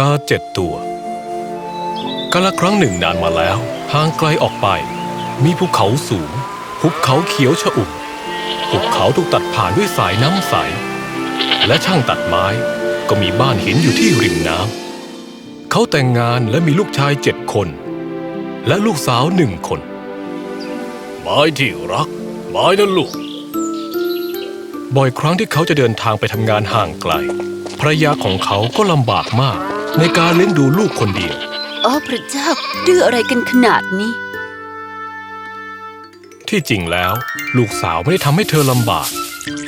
กาเจ็ดตัวกาละครั้งหนึ่งนานมาแล้วห่างไกลออกไป มีภูเขาสูงภูเขาเขียวชอุ่มภูเขาถูกตัดผ่านด้วยสายน้ำใส และช่างตัดไม้ก็มีบ้านหินอยู่ที่ริมน้ำเขาแต่งงานและมีลูกชายเจ็ดคน และลูกสาวหนึ่งคนไม้ที่รักไม้นั่นลูก บ่อยครั้งที่เขาจะเดินทางไปทำงานห่างไกลภรรยาของเขาก็ลำบากมาก ในการเลี้ยงดูลูกคนเดียว อ๋อพระเจ้าดื้ออะไรกันขนาดนี้ ที่จริงแล้ว ลูกสาวไม่ได้ทำให้เธอลำบาก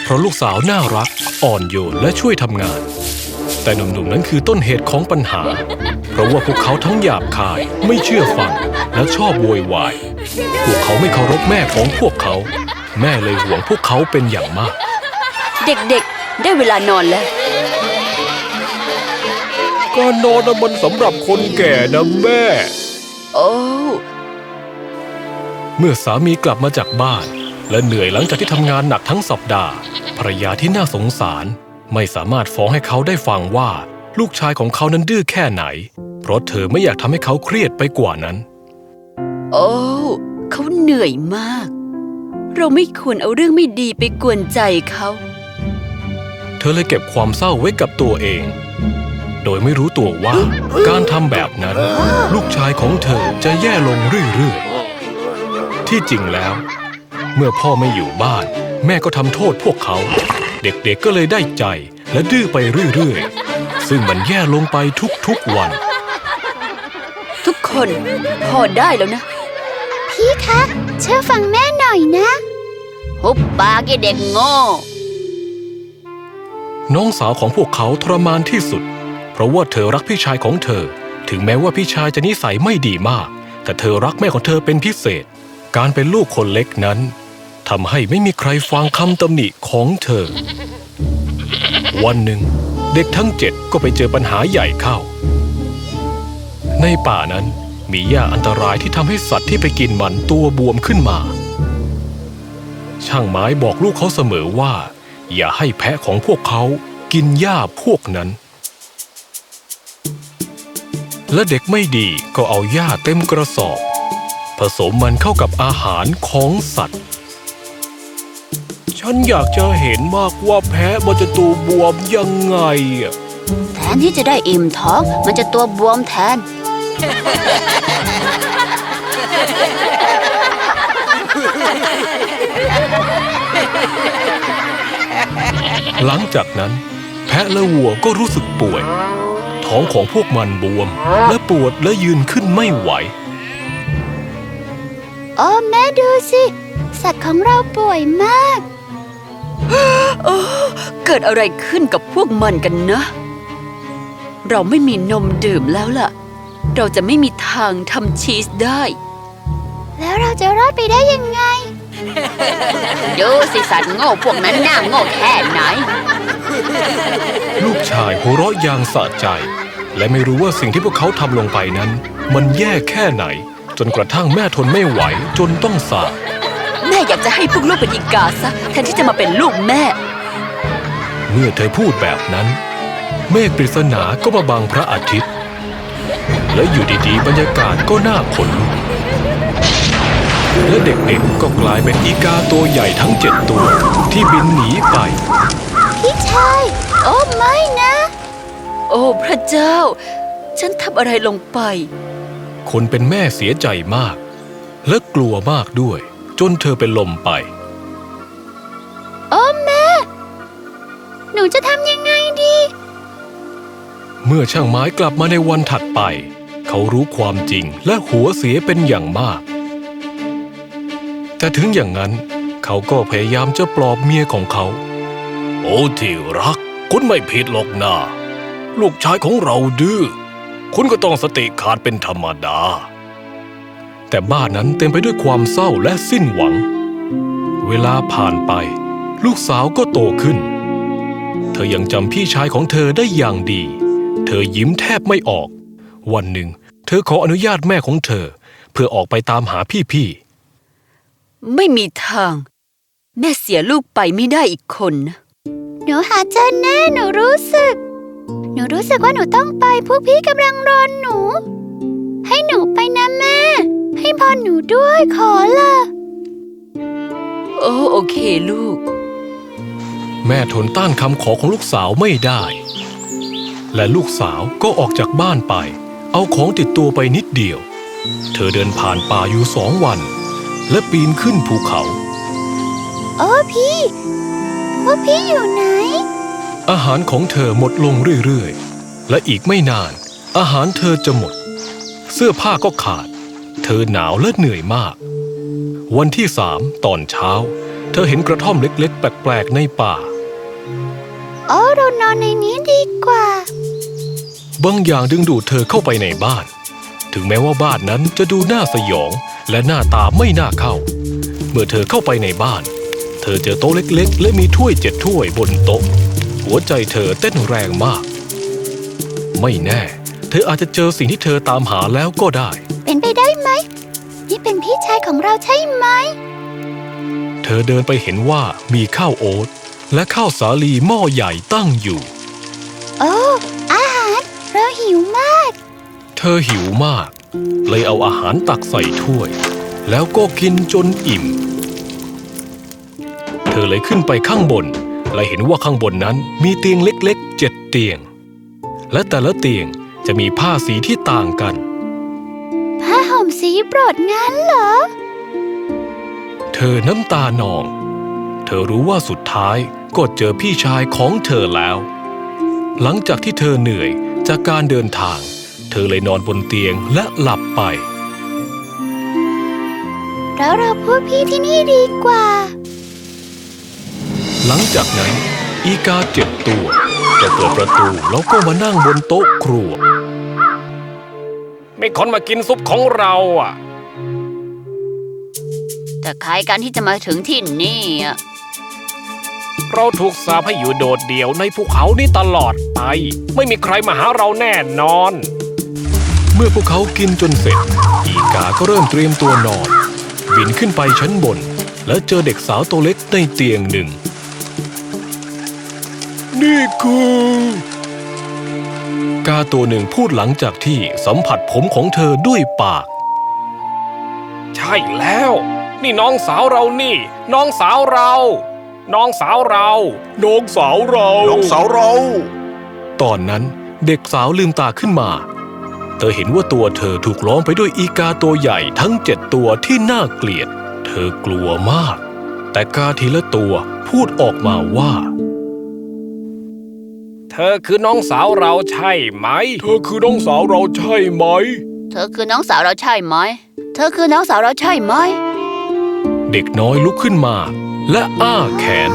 เพราะลูกสาวน่ารัก อ่อนโยนและช่วยทำงาน แต่หนุ่มๆนั้นคือต้นเหตุของปัญหา เพราะว่าพวกเขาทั้งหยาบคาย ไม่เชื่อฟัง และชอบโวยวาย พวกเขาไม่เคารพแม่ของพวกเขา แม่เลยห่วงพวกเขาเป็นอย่างมาก เด็กๆ ได้เวลานอนแล้ว การนอนมันสำหรับคนแก่นะแม่ โอ้เมื่อสามีกลับมาจากบ้าน และเหนื่อยหลังจากที่ทำงานหนักทั้งสัปดาห์ ภรรยาที่น่าสงสารไม่สามารถฟ้องให้เขาได้ฟังว่าลูกชายของเขานั้นดื้อแค่ไหน เพราะเธอไม่อยากทำให้เขาเครียดไปกว่านั้น โอ้เขาเหนื่อยมาก เราไม่ควรเอาเรื่องไม่ดีไปกวนใจเขา เธอเลยเก็บความเศร้าไว้กับตัวเอง โดยไม่รู้ตัวว่า การทำแบบนั้น ลูกชายของเธอจะแย่ลงเรื่อยๆ ที่จริงแล้ว เมื่อพ่อไม่อยู่บ้าน แม่ก็ทำโทษพวกเขา เด็กๆก็เลยได้ใจและดื้อไปเรื่อยๆ ซึ่งมันแย่ลงไปทุกๆวัน ทุกคนพอได้แล้วนะ พี่คะเชื่อฟังแม่หน่อยนะ หุบปากไอ้เด็กโง่น้องสาวของพวกเขาทรมานที่สุดเพ ราะว่าเธอรักพี่ชายของเธอ ถึงแม้ว่าพี่ชายจะนิสัยไม่ดีมาก แต่เธอรักแม่ของเธอเป็นพิเศษ การเป็นลูกคนเล็กนั้นทำให้ไม่มีใครฟังคำตำหนิของเธอ วันหนึ่ง เด็กทั้งเจ็ดก็ไปเจอปัญหาใหญ่เข้า ในป่านั้นมีหญ้าอันตรายที่ทำให้สัตว์ที่ไปกินมันตัวบวมขึ้นมา ช่างไม้บอกลูกเขาเสมอว่า อย่าให้แพะของพวกเขากินหญ้าพวกนั้น และเด็กไม่ดีก็เอาหญ้าเต็มกระสอบ ผสมมันเข้ากับอาหารของสัตว์ ฉันอยากจะเห็นมากว่าแพะมันจะตัวบวมยังไงอะแทนที่จะได้อิ่มท้อง มันจะตัวบวมแทน หลังจากนั้น แพะและวัวก็รู้สึกป่วย ท้องของพวกมันบวม และปวดและยืนขึ้นไม่ไหว โอ้แม่ดูสิ สัตว์ของเราป่วยมากเกิดอะไรขึ้นกับพวกมันกันนะ เราไม่มีนมดื่มแล้วล่ะ เราจะไม่มีทางทำชีสได้ แล้วเราจะรอดไปได้ยังไง ดูสิสัตว์โง่พวกนั้นน่าโง่แค่ไหน ลูกชายหัวเราะอย่างสะใจ และไม่รู้ว่าสิ่งที่พวกเขาทำลงไปนั้น มันแย่แค่ไหน จนกระทั่งแม่ทนไม่ไหวจนต้องสาบแม่อยากจะให้พวกลูกเป็นอีกาซะแทนที่จะมาเป็นลูกแม่ เมื่อเธอพูดแบบนั้น เมฆปริศนาก็มาบังพระอาทิตย์ และอยู่ดีๆ บรรยากาศก็น่าขนลุกและเด็กๆก็กลายเป็นอีกาตัวใหญ่ทั้งเจ็ดตัวที่บินหนีไป พี่ชาย โอ้ไม่นะ โอ้ พระเจ้า ฉันทำอะไรลงไป คนเป็นแม่เสียใจมาก และกลัวมากด้วย จนเธอเป็นลมไป โอ้แม่ หนูจะทำยังไงดี เมื่อช่างไม้กลับมาในวันถัดไป เขารู้ความจริงและหัวเสียเป็นอย่างมาก แต่ถึงอย่างนั้น เขาก็พยายามจะปลอบเมียของเขา โอ้ที่รัก คุณไม่ผิดหรอกนะ ลูกชายของเราดื้อ คุณก็ต้องสติขาดเป็นธรรมดา แต่บ้านนั้นเต็มไปด้วยความเศร้าและสิ้นหวัง เวลาผ่านไป ลูกสาวก็โตขึ้น เธอยังจำพี่ชายของเธอได้อย่างดี เธอยิ้มแทบไม่ออก วันหนึ่ง เธอขออนุญาตแม่ของเธอ เพื่อออกไปตามหาพี่ๆ ไม่มีทาง แม่เสียลูกไปไม่ได้อีกคนนะ หนูหาเจอแน่หนูรู้สึกห นูรู้สึกว่าหนูต้องไปพวกพี่กำลังรอหนู ให้หนูไปนะแม่ ให้พรหนูด้วยขอละโอ้โอเคลูก แม่ทนต้านคำขอของลูกสาวไม่ได้ และลูกสาวก็ออกจากบ้านไป เอาของติดตัวไปนิดเดียว เธอเดินผ่านป่าอยู่สองวัน และปีนขึ้นภูเขา โอ้พี่ พวกพี่อยู่ไหน อาหารของเธอหมดลงเรื่อยๆ และอีกไม่นาน อาหารเธอจะหมด เสื้อผ้าก็ขาด เธอหนาวและเหนื่อยมาก วันที่สามตอนเช้า เธอเห็นกระท่อมเล็กๆ แปลกๆ ในป่าโอ้เรานอนในนี้ดีกว่า บางอย่างดึงดูดเธอเข้าไปในบ้าน ถึงแม้ว่าบ้านนั้นจะดูน่าสยองและหน้าตาไม่น่าเข้า เมื่อเธอเข้าไปในบ้าน เธอเจอโต๊ะเล็กๆ และมีถ้วยเจ็ดถ้วยบนโต๊ะ หัวใจเธอเต้นแรงมาก ไม่แน่ เธออาจจะเจอสิ่งที่เธอตามหาแล้วก็ได้ เป็นไปได้ไหม นี่เป็นพี่ชายของเราใช่ไหม เธอเดินไปเห็นว่ามีข้าวโอ๊ตและข้าวสาลีหม้อใหญ่ตั้งอยู่ โอ้อาหารเราหิวมาก เธอหิวมาก เลยเอาอาหารตักใส่ถ้วย แล้วก็กินจนอิ่ม เธอเลยขึ้นไปข้างบน และเห็นว่าข้างบนนั้นมีเตียงเล็กๆเจ็ดเตียง และแต่ละเตียงจะมีผ้าสีที่ต่างกัน ผ้าห่มสีโปรดงั้นเหรอ เธอน้ำตานอง เธอรู้ว่าสุดท้ายก็เจอพี่ชายของเธอแล้ว หลังจากที่เธอเหนื่อยจากการเดินทาง เธอเลยนอนบนเตียงและหลับไป แล้วเราพวกพี่ที่นี่ดีกว่าห ลังจากนั้น อีกาเจ็ดตัวจะเปิดประตูแล้วก็มานั่งบนโต๊ะครัวมีคนมากินซุปของเราอะ แต่ใครกันที่จะมาถึงที่นี่อะเราถูกสาปให้อยู่โดดเดี่ยวในภูเขานี้ตลอดไป ไม่มีใครมาหาเราแน่นอน เมื่อพวกเขากินจนเสร็จ อีกาก็เริ่มเตรียมตัวนอน บินขึ้นไปชั้นบน และเจอเด็กสาวตัวเล็กในเตียงหนึ่ง นี่คือ กาตัวหนึ่งพูดหลังจากที่สัมผัสผมของเธอด้วยปาก ใช่แล้ว นี่น้องสาวเรานี่ น้องสาวเรา น้องสาวเรา น้องสาวเรา น้องสาวเรา ตอนนั้นเด็กสาวลืมตาขึ้นมา เธอเห็นว่าตัวเธอถูกล้อมไปด้วยอีกาตัวใหญ่ทั้งเจ็ดตัวที่น่าเกลียด เธอกลัวมาก แต่กาทีละตัวพูดออกมาว่า เธอคือน้องสาวเราใช่ไหม เธอคือน้องสาวเราใช่ไหม เธอคือน้องสาวเราใช่ไหม เธอคือน้องสาวเราใช่ไหม เด็กน้อยลุกขึ้นมา และอ้าแขน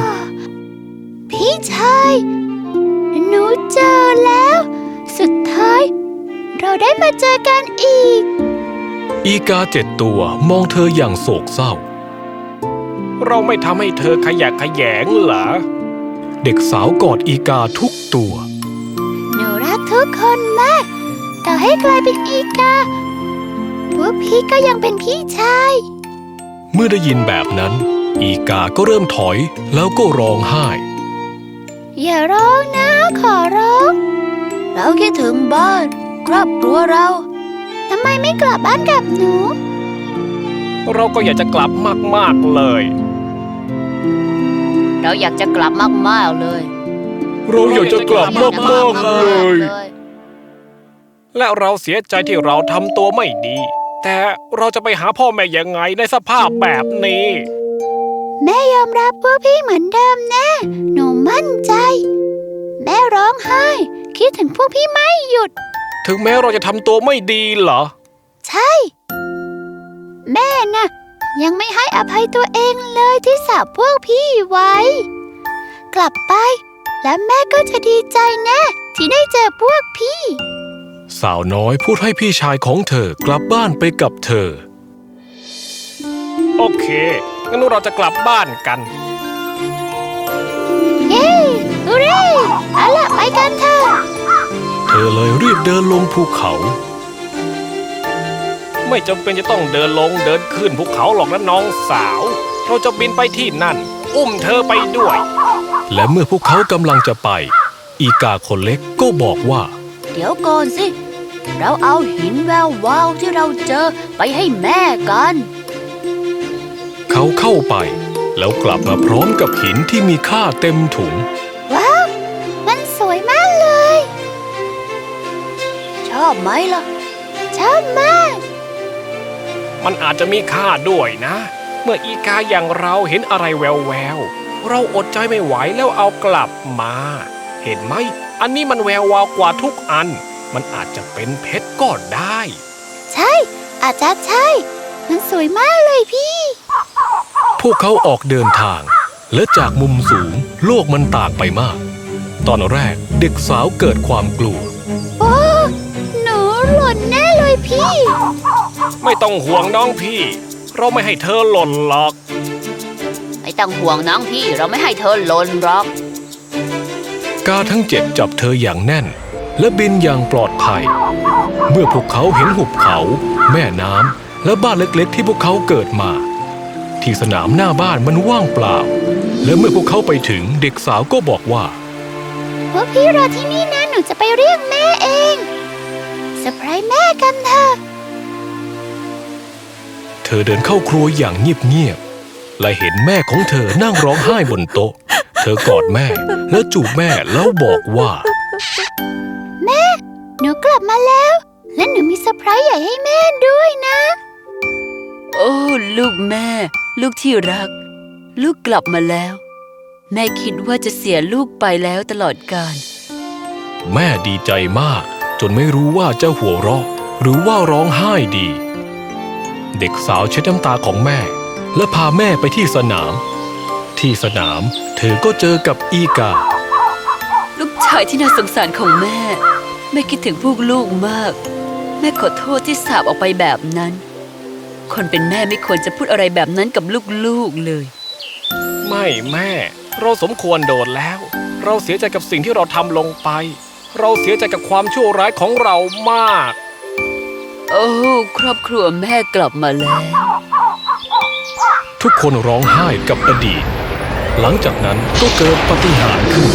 พี่ชาย หนูเจอแล้ว สุดท้าย เราได้มาเจอกันอีก อีกาเจ็ดตัวมองเธออย่างโศกเศร้า เราไม่ทำให้เธอขยะแขยงเหรอ เด็กสาวกอดอีกาทุกตัว หนูรักทุกคนมาก ต่อให้กลายเป็นอีกา พวกพี่ก็ยังเป็นพี่ชาย เมื่อได้ยินแบบนั้น อีกาก็เริ่มถอยแล้วก็ร้องไห้ อย่าร้องนะขอร้อง เราคิดถึงบ้าน ครอบครัวเรา ทำไมไม่กลับบ้านกับหนู เราก็อยากจะกลับมาก ๆ เลย เราอยากจะกลับมากๆเลย เราอยากจะกลับมากๆเลย และเราเสียใจที่เราทำตัวไม่ดี แต่เราจะไปหาพ่อแม่ยังไงในสภาพแบบนี้ แม่ยอมรับพวกพี่เหมือนเดิมแน่หนูมั่นใจ แม่ร้องไห้ คิดถึงพวกพี่ไม่หยุด ถึงแม้เราจะทำตัวไม่ดีเหรอ ใช่ แม่น่ะ ยังไม่ให้อภัยตัวเองเลยที่สาบพวกพี่ไว้ กลับไป และแม่ก็จะดีใจแน่ที่ได้เจอพวกพี่ สาวน้อยพูดให้พี่ชายของเธอกลับบ้านไปกับเธอ โอเค งั้นเราจะกลับบ้านกัน เย้ฮูเร่เอาล่ะไปกันเถอะ เธอเลยรีบเดินลงภูเขา ไม่จำเป็นจะต้องเดินลงเดินขึ้นภูเขาหรอกนะน้องสาว เราจะบินไปที่นั่น อุ้มเธอไปด้วย และเมื่อพวกเขากำลังจะไป อีกาคนเล็กก็บอกว่า เดี๋ยวก่อนสิ เราเอาหินแวววาวที่เราเจอไปให้แม่กัน เขาเข้าไป แล้วกลับมาพร้อมกับหินที่มีค่าเต็มถุง ว้าว มันสวยมากเลย ชอบไหมล่ะ ชอบมาก มันอาจจะมีค่าด้วยนะ เมื่ออีกาอย่างเราเห็นอะไรแววแววๆเราอดใจไม่ไหวแล้วเอากลับมา เห็นไหม อันนี้มันแวววาวกว่าทุกอัน มันอาจจะเป็นเพชรก็ได้ ใช่ อาจจะใช่ มันสวยมากเลยพี่ พวกเขาออกเดินทาง และจากมุมสูงโลกมันต่างไปมาก ตอนแรกเด็กสาวเกิดความกลัว โอ้ หนูหล่นแน่เลยพี่ ไม่ต้องห่วงน้องพี่ เราไม่ให้เธอหล่นหรอก ไม่ต้องห่วงน้องพี่เราไม่ให้เธอหล่นหรอก กาทั้งเจ็ดจับเธออย่างแน่น และบินอย่างปลอดภัย เมื่อพวกเขาเห็นหุบเขา แม่น้ำและบ้านเล็กๆ ที่พวกเขาเกิดมา ที่สนามหน้าบ้านมันว่างเปล่า และเมื่อพวกเขาไปถึงเด็กสาวก็บอกว่าพวกพี่รอที่นี่นะหนูจะไปเรียกแม่เองเซอร์ไพรส์แม่กันเถอะ เธอเดินเข้าครัวอย่างเงียบๆ และเห็นแม่ของเธอนั่งร้องไห้บนโต๊ะ เธอกอดแม่และจูบแม่แล้วบอกว่าหนูกลับมาแล้ว และหนูมีเซอร์ไพรส์ใหญ่ให้แม่ด้วยนะ โอ้ ลูกแม่ ลูกที่รัก ลูกกลับมาแล้ว แม่คิดว่าจะเสียลูกไปแล้วตลอดกาลแม่ดีใจมาก จนไม่รู้ว่าจะหัวเราะ หรือว่าร้องไห้ดี เด็กสาวเช็ดน้ำตาของแม่ และพาแม่ไปที่สนาม ที่สนามเธอก็เจอกับอีกา ลูกชายที่น่าสงสารของแม่ แม่คิดถึงพวกลูกมาก แม่ขอโทษที่สาบออกไปแบบนั้น คนเป็นแม่ไม่ควรจะพูดอะไรแบบนั้นกับลูกๆเลย ไม่แม่ เราสมควรโดนแล้ว เราเสียใจกับสิ่งที่เราทำลงไป เราเสียใจกับความชั่วร้ายของเรามาก โอ้ครอบครัวแม่กลับมาแล้ว ทุกคนร้องไห้กับอดีต หลังจากนั้นก็เกิดปาฏิหารย์ขึ้น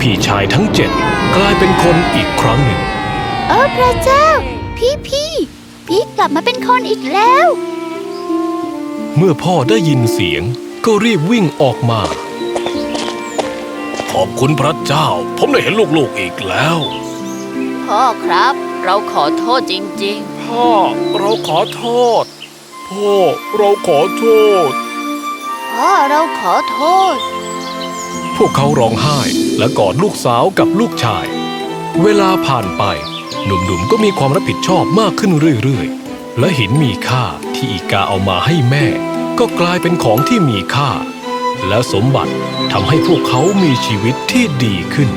พี่ชายทั้งเจ็ดกลายเป็นคนอีกครั้งหนึ่ง โอ้พระเจ้า พี่พี่พี่กลับมาเป็นคนอีกแล้ว เมื่อพ่อได้ยินเสียงก็รีบวิ่งออกมา ขอบคุณพระเจ้า ผมได้เห็นลูกๆอีกแล้ว พ่อครับ เราขอโทษจริงพ่อ เราขอโทษ พ่อ เราขอโทษๆพ่อ เราขอโทษ พวกเขาร้องไห้และกอดลูกสาวกับลูกชาย เวลาผ่านไป หนุ่มๆก็มีความรับผิดชอบมากขึ้นเรื่อยๆ และหินมีค่าที่อีกาเอามาให้แม่ ก็กลายเป็นของที่มีค่า และสมบัติทำให้พวกเขามีชีวิตที่ดีขึ้น